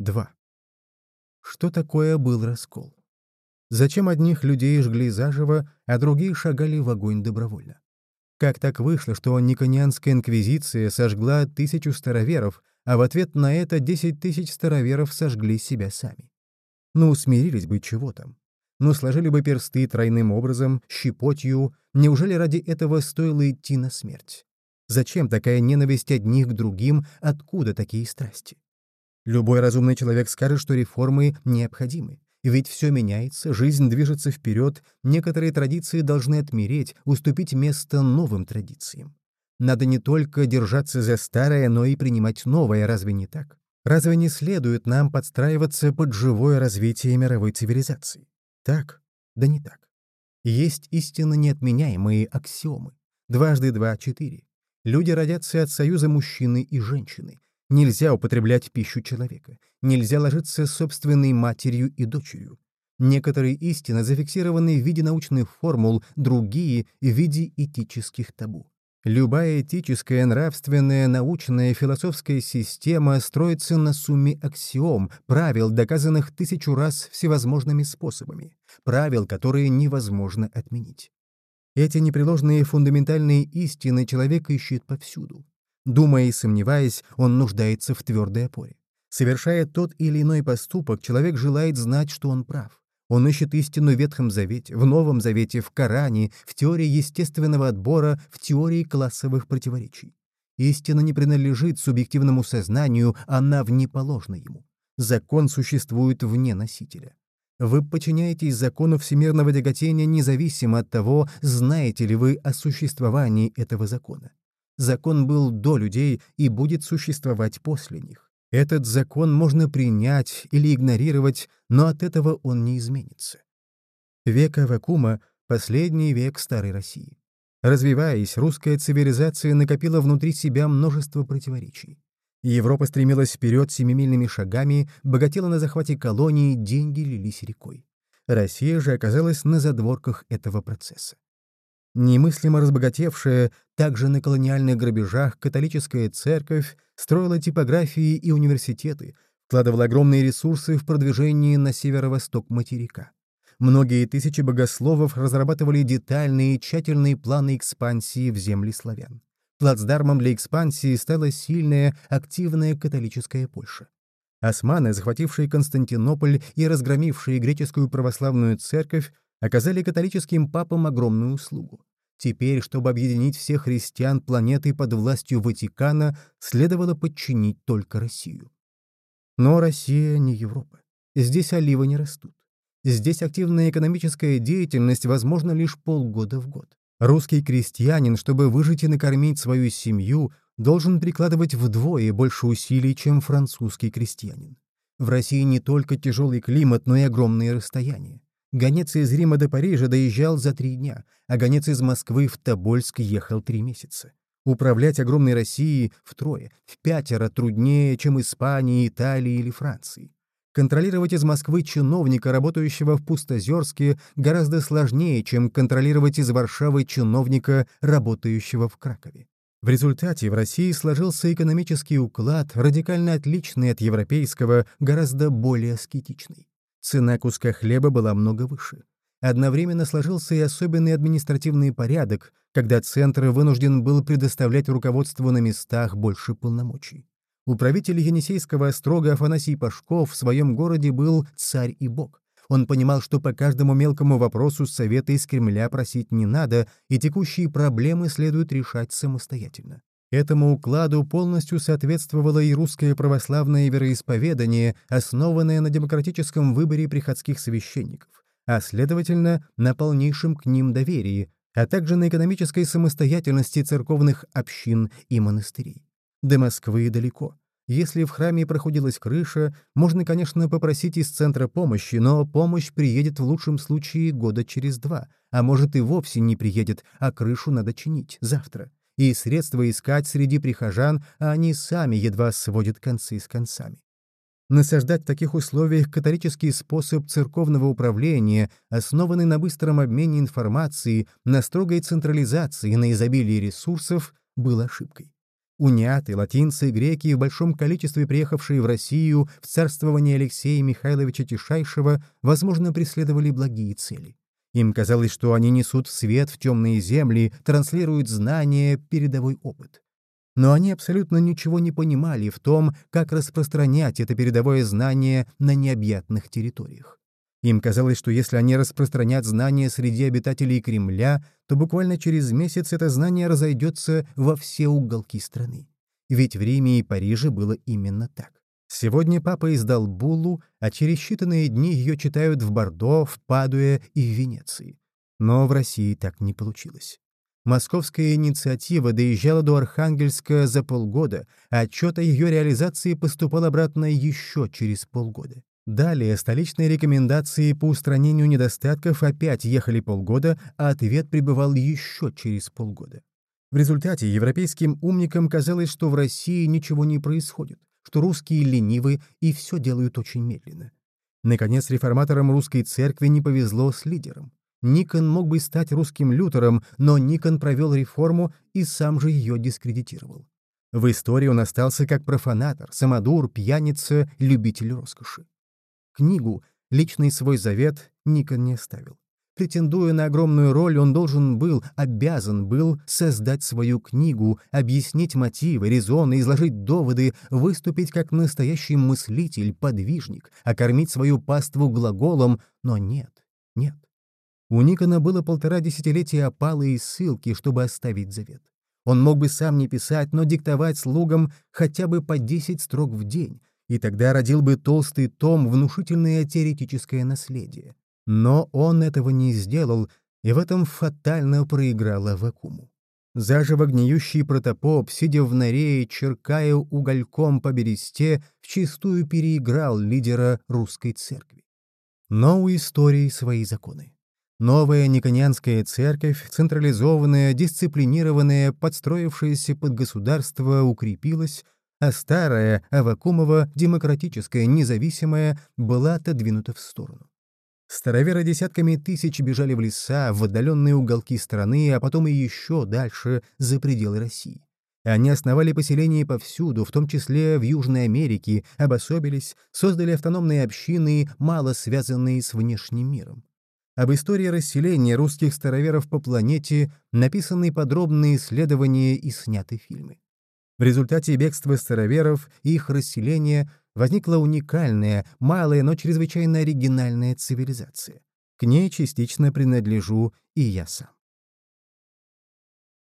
2. Что такое был раскол? Зачем одних людей жгли заживо, а другие шагали в огонь добровольно? Как так вышло, что Никонианская инквизиция сожгла тысячу староверов, а в ответ на это десять тысяч староверов сожгли себя сами? Ну, смирились бы, чего там. Ну, сложили бы персты тройным образом, щепотью. Неужели ради этого стоило идти на смерть? Зачем такая ненависть одних к другим, откуда такие страсти? Любой разумный человек скажет, что реформы необходимы. Ведь все меняется, жизнь движется вперед, некоторые традиции должны отмереть, уступить место новым традициям. Надо не только держаться за старое, но и принимать новое, разве не так? Разве не следует нам подстраиваться под живое развитие мировой цивилизации? Так? Да не так. Есть истинно неотменяемые аксиомы. Дважды два — четыре. Люди родятся от союза мужчины и женщины. Нельзя употреблять пищу человека. Нельзя ложиться собственной матерью и дочерью. Некоторые истины зафиксированы в виде научных формул, другие — в виде этических табу. Любая этическая, нравственная, научная, философская система строится на сумме аксиом, правил, доказанных тысячу раз всевозможными способами, правил, которые невозможно отменить. Эти непреложные фундаментальные истины человек ищет повсюду. Думая и сомневаясь, он нуждается в твердой опоре. Совершая тот или иной поступок, человек желает знать, что он прав. Он ищет истину в Ветхом Завете, в Новом Завете, в Коране, в теории естественного отбора, в теории классовых противоречий. Истина не принадлежит субъективному сознанию, она внеположна ему. Закон существует вне носителя. Вы подчиняетесь закону всемирного тяготения независимо от того, знаете ли вы о существовании этого закона. Закон был до людей и будет существовать после них. Этот закон можно принять или игнорировать, но от этого он не изменится. Век Авакума — последний век Старой России. Развиваясь, русская цивилизация накопила внутри себя множество противоречий. Европа стремилась вперед семимильными шагами, богатела на захвате колонии, деньги лились рекой. Россия же оказалась на задворках этого процесса. Немыслимо разбогатевшая также на колониальных грабежах католическая церковь строила типографии и университеты, вкладывала огромные ресурсы в продвижение на северо-восток материка. Многие тысячи богословов разрабатывали детальные и тщательные планы экспансии в земли славян. Плацдармом для экспансии стала сильная, активная католическая Польша. Османы, захватившие Константинополь и разгромившие греческую православную церковь, оказали католическим папам огромную услугу. Теперь, чтобы объединить всех христиан планеты под властью Ватикана, следовало подчинить только Россию. Но Россия не Европа. Здесь оливы не растут. Здесь активная экономическая деятельность возможна лишь полгода в год. Русский крестьянин, чтобы выжить и накормить свою семью, должен прикладывать вдвое больше усилий, чем французский крестьянин. В России не только тяжелый климат, но и огромные расстояния. Гонец из Рима до Парижа доезжал за три дня, а гонец из Москвы в Тобольск ехал три месяца. Управлять огромной Россией втрое, в пятеро труднее, чем Испании, Италии или Франции. Контролировать из Москвы чиновника, работающего в Пустозерске, гораздо сложнее, чем контролировать из Варшавы чиновника, работающего в Кракове. В результате в России сложился экономический уклад, радикально отличный от европейского, гораздо более аскетичный. Цена куска хлеба была много выше. Одновременно сложился и особенный административный порядок, когда Центр вынужден был предоставлять руководству на местах больше полномочий. Управитель Енисейского острога Афанасий Пашков в своем городе был царь и бог. Он понимал, что по каждому мелкому вопросу совета из Кремля просить не надо, и текущие проблемы следует решать самостоятельно. Этому укладу полностью соответствовало и русское православное вероисповедание, основанное на демократическом выборе приходских священников, а, следовательно, на полнейшем к ним доверии, а также на экономической самостоятельности церковных общин и монастырей. До Москвы далеко. Если в храме проходилась крыша, можно, конечно, попросить из центра помощи, но помощь приедет в лучшем случае года через два, а может и вовсе не приедет, а крышу надо чинить завтра и средства искать среди прихожан, а они сами едва сводят концы с концами. Насаждать в таких условиях католический способ церковного управления, основанный на быстром обмене информацией, на строгой централизации, на изобилии ресурсов, был ошибкой. Уняты, латинцы, греки, в большом количестве приехавшие в Россию в царствование Алексея Михайловича Тишайшего, возможно, преследовали благие цели. Им казалось, что они несут свет в темные земли, транслируют знания, передовой опыт. Но они абсолютно ничего не понимали в том, как распространять это передовое знание на необъятных территориях. Им казалось, что если они распространят знания среди обитателей Кремля, то буквально через месяц это знание разойдется во все уголки страны. Ведь в Риме и Париже было именно так. Сегодня папа издал буллу, а через считанные дни ее читают в Бордо, в Падуе и в Венеции. Но в России так не получилось. Московская инициатива доезжала до Архангельска за полгода, а отчет о ее реализации поступал обратно еще через полгода. Далее столичные рекомендации по устранению недостатков опять ехали полгода, а ответ прибывал еще через полгода. В результате европейским умникам казалось, что в России ничего не происходит, что русские ленивы и все делают очень медленно. Наконец, реформаторам русской церкви не повезло с лидером. Никон мог бы стать русским Лютером, но Никон провел реформу и сам же ее дискредитировал. В истории он остался как профанатор, самодур, пьяница, любитель роскоши. Книгу, личный свой завет, Никон не оставил. Претендуя на огромную роль, он должен был, обязан был создать свою книгу, объяснить мотивы, резоны, изложить доводы, выступить как настоящий мыслитель, подвижник, окормить свою паству глаголом, но нет, нет. У Никона было полтора десятилетия опалы и ссылки, чтобы оставить завет. Он мог бы сам не писать, но диктовать слугам хотя бы по 10 строк в день, и тогда родил бы толстый том внушительное теоретическое наследие. Но он этого не сделал, и в этом фатально проиграл Авакуму. Заживо гниющий протопоп, сидя в норе и черкая угольком по бересте, вчистую переиграл лидера русской церкви. Но у истории свои законы. Новая Никонианская церковь, централизованная, дисциплинированная, подстроившаяся под государство, укрепилась, а старая, Авакумова, демократическая, независимая, была отодвинута в сторону. Староверы десятками тысяч бежали в леса, в отдаленные уголки страны, а потом и еще дальше, за пределы России. Они основали поселения повсюду, в том числе в Южной Америке, обособились, создали автономные общины, мало связанные с внешним миром. Об истории расселения русских староверов по планете написаны подробные исследования и сняты фильмы. В результате бегства староверов и их расселения возникла уникальная, малая, но чрезвычайно оригинальная цивилизация. К ней частично принадлежу и я сам.